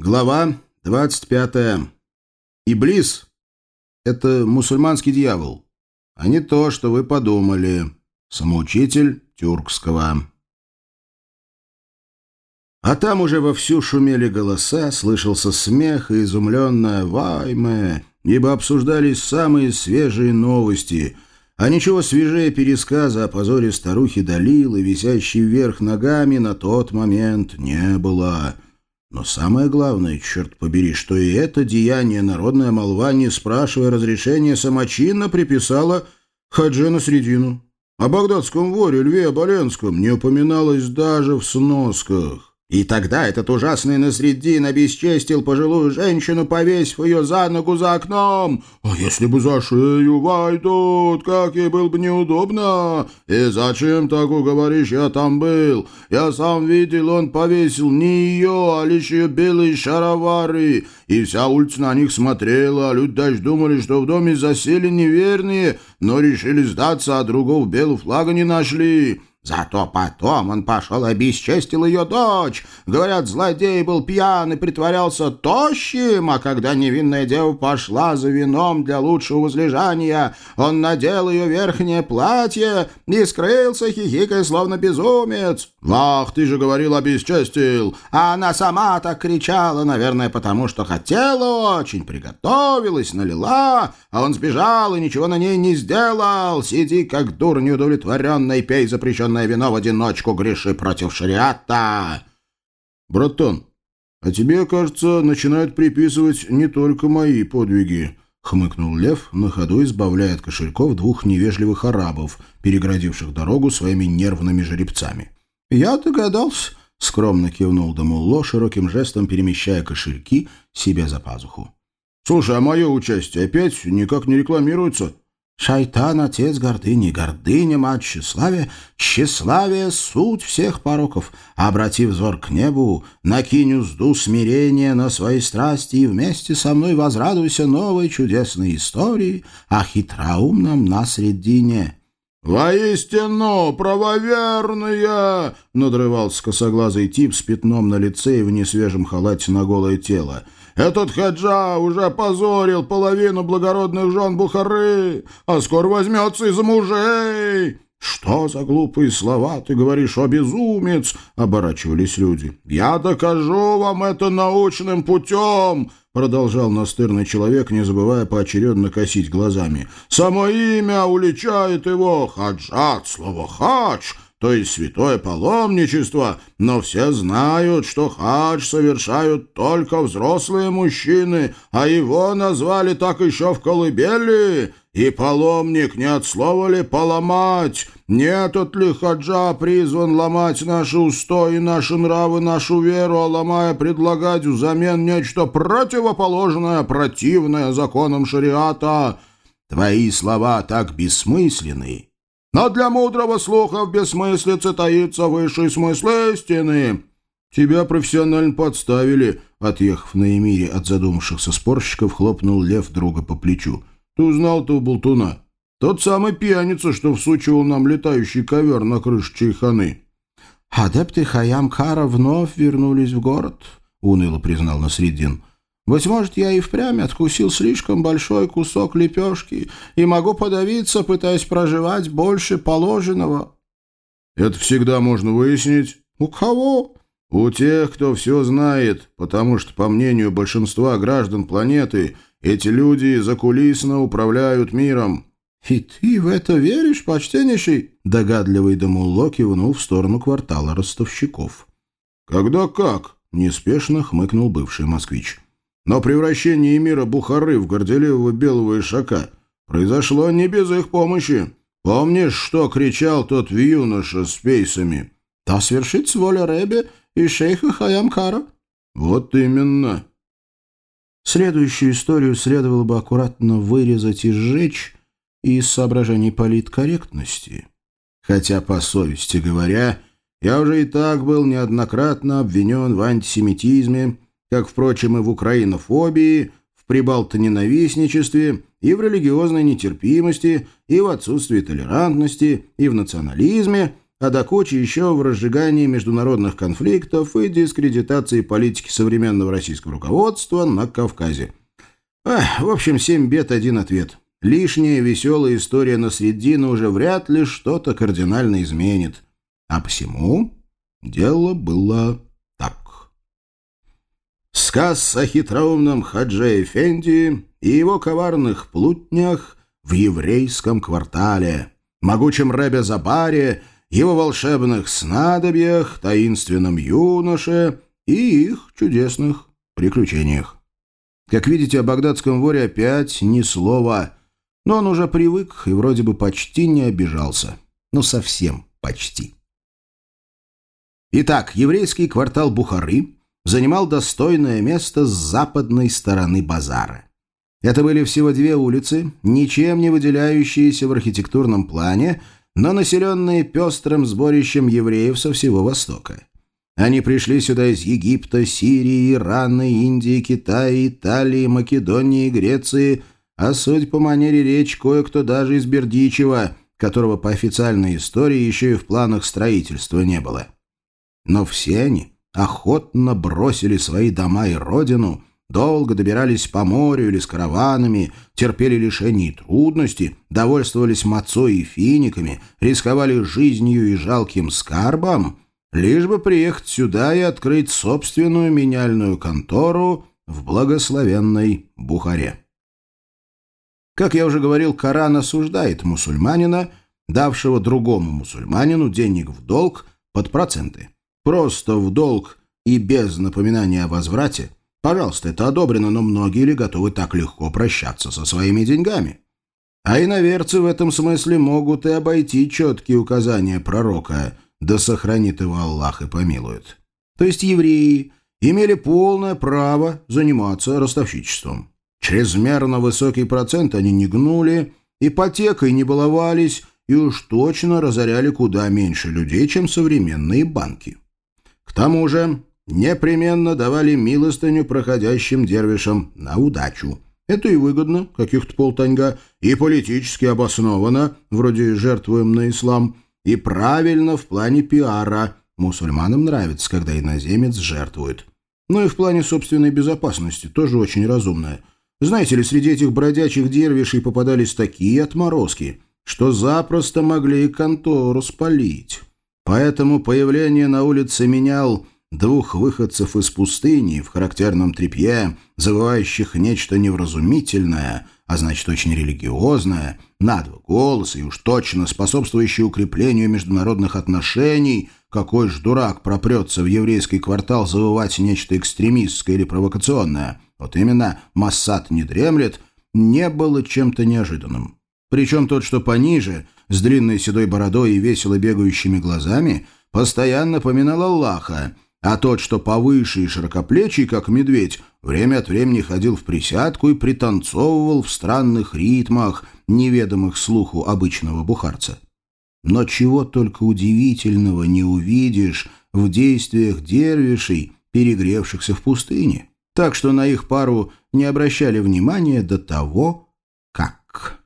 Глава 25. Иблис — это мусульманский дьявол, а не то, что вы подумали. Самоучитель тюркского. А там уже вовсю шумели голоса, слышался смех и изумленное «Вайме», ибо обсуждались самые свежие новости, а ничего свежее пересказа о позоре старухи Далилы, висящей вверх ногами, на тот момент не было. Но самое главное, черт побери, что и это деяние народная молва, не спрашивая разрешения, самочинно приписала Хаджена Средину. О багдадском воре Льве Оболенском не упоминалось даже в сносках. И тогда этот ужасный Насреддин обесчестил пожилую женщину, повесив ее за ногу за окном. А если бы за шею войдут, как ей было бы неудобно. И зачем так уговоришь, я там был. Я сам видел, он повесил не ее, а лишь ее белые шаровары. И вся улица на них смотрела, а люди даже думали, что в доме засели неверные, но решили сдаться, а другого белого флага не нашли. Зато потом он пошел и обесчестил ее дочь. Говорят, злодей был пьян и притворялся тощим, а когда невинная дева пошла за вином для лучшего возлежания, он надел ее верхнее платье и скрылся, хихикая, словно безумец. «Вах, ты же говорил, обесчестил!» А она сама так кричала, наверное, потому что хотела очень, приготовилась, налила, а он сбежал и ничего на ней не сделал. Сиди, как дур неудовлетворенный, пей запрещенное собственное вино в одиночку греши против шариата. Братан, а тебе, кажется, начинают приписывать не только мои подвиги, хмыкнул Лев, на ходу избавляя от кошельков двух невежливых арабов, переградивших дорогу своими нервными жеребцами. Я догадался, скромно кивнул Дамулло, широким жестом перемещая кошельки себе за пазуху. «Слушай, а мое участие опять никак не рекламируется?» Шайтан — отец гордыни, гордыня — мать тщеславия, тщеславие — суть всех пороков. Обратив взор к небу, накинь узду смирения на свои страсти и вместе со мной возрадуйся новой чудесной истории о хитроумном Насреддине». «Воистину, правоверные!» — надрывался косоглазый тип с пятном на лице и в несвежем халате на голое тело — этот хаджа уже позорил половину благородных жен Бухары, а скоро возьмется из мужей. «Что за глупые слова ты говоришь, о безумец?» — оборачивались люди. «Я докажу вам это научным путем!» — продолжал настырный человек, не забывая поочередно косить глазами. «Само имя уличает его. Хаджат, слово «хадж» то есть святое паломничество, но все знают, что хадж совершают только взрослые мужчины, а его назвали так еще в колыбели, и паломник не от слова ли поломать? Не этот ли хаджа призван ломать наши устои, наши нравы, нашу веру, а ломая предлагать взамен нечто противоположное, противное законам шариата? Твои слова так бессмысленны, но для мудрого слуха в бессмыслице таится высший смысл истины. Тебя профессионально подставили, отъехав на Эмире от задумавшихся спорщиков, хлопнул Лев друга по плечу. Ты узнал того болтуна? Тот самый пьяница, что всучивал нам летающий ковер на крыше чайханы. «Адепты Хаям-Кара вновь вернулись в город», — уныло признал Насреддин. Быть может, я и впрямь откусил слишком большой кусок лепешки и могу подавиться, пытаясь проживать больше положенного». «Это всегда можно выяснить». «У кого?» «У тех, кто все знает, потому что, по мнению большинства граждан планеты, эти люди закулисно управляют миром». «И ты в это веришь, почтеннейший?» Догадливый Дамулло кивнул в сторону квартала ростовщиков. «Когда как?» — неспешно хмыкнул бывший москвич. Но превращение мира Бухары в горделивого белого ишака произошло не без их помощи. Помнишь, что кричал тот юноша с пейсами? «Да свершится воля Рэбе и шейха Хаямкара». «Вот именно». Следующую историю следовало бы аккуратно вырезать и сжечь из соображений политкорректности. Хотя, по совести говоря, я уже и так был неоднократно обвинен в антисемитизме, как, впрочем, и в украинофобии, в прибалтоненавистничестве, и в религиозной нетерпимости, и в отсутствии толерантности, и в национализме, а до кучи еще в разжигании международных конфликтов и дискредитации политики современного российского руководства на Кавказе. Эх, в общем, семь бед, один ответ. Лишняя веселая история на средину уже вряд ли что-то кардинально изменит. А посему дело было. Сказ о хитроумном Хадже Эфенди и его коварных плутнях в еврейском квартале, могучем Рэбе Забаре, его волшебных снадобьях, таинственном юноше и их чудесных приключениях. Как видите, о багдадском воре опять ни слова, но он уже привык и вроде бы почти не обижался. Ну, совсем почти. Итак, еврейский квартал Бухары занимал достойное место с западной стороны базара. Это были всего две улицы, ничем не выделяющиеся в архитектурном плане, но населенные пестрым сборищем евреев со всего Востока. Они пришли сюда из Египта, Сирии, Ирана, Индии, Китая, Италии, Македонии, Греции, а суть по манере речь кое-кто даже из Бердичева, которого по официальной истории еще и в планах строительства не было. Но все они охотно бросили свои дома и родину – долго добирались по морю или с караванами, терпели лишения и трудности, довольствовались мацой и финиками, рисковали жизнью и жалким скарбом, лишь бы приехать сюда и открыть собственную меняльную контору в благословенной Бухаре. Как я уже говорил, Коран осуждает мусульманина, давшего другому мусульманину денег в долг под проценты. Просто в долг и без напоминания о возврате – Пожалуйста, это одобрено, но многие ли готовы так легко прощаться со своими деньгами? А иноверцы в этом смысле могут и обойти четкие указания пророка, да сохранит его Аллах и помилует. То есть евреи имели полное право заниматься ростовщичеством. Чрезмерно высокий процент они не гнули, ипотекой не баловались и уж точно разоряли куда меньше людей, чем современные банки. К тому же непременно давали милостыню проходящим дервишам на удачу. Это и выгодно, каких-то полтаньга, и политически обоснованно, вроде «жертвуем на ислам», и правильно в плане пиара. Мусульманам нравится, когда иноземец жертвует. Ну и в плане собственной безопасности тоже очень разумное. Знаете ли, среди этих бродячих дервишей попадались такие отморозки, что запросто могли и контору спалить. Поэтому появление на улице менял – двух выходцев из пустыни в характерном тряпье, завывающих нечто невразумительное, а значит очень религиозное, на два голоса и уж точно способствующее укреплению международных отношений, какой ж дурак пропрется в еврейский квартал завывать нечто экстремистское или провокационное. Вот именно Массад не дремлет, не было чем-то неожиданным. Причем тот, что пониже, с длинной седой бородой и весело бегающими глазами, постоянно поминал Аллаха — а тот, что повыше и широкоплечий, как медведь, время от времени ходил в присядку и пританцовывал в странных ритмах, неведомых слуху обычного бухарца. Но чего только удивительного не увидишь в действиях дервишей, перегревшихся в пустыне. Так что на их пару не обращали внимания до того, как...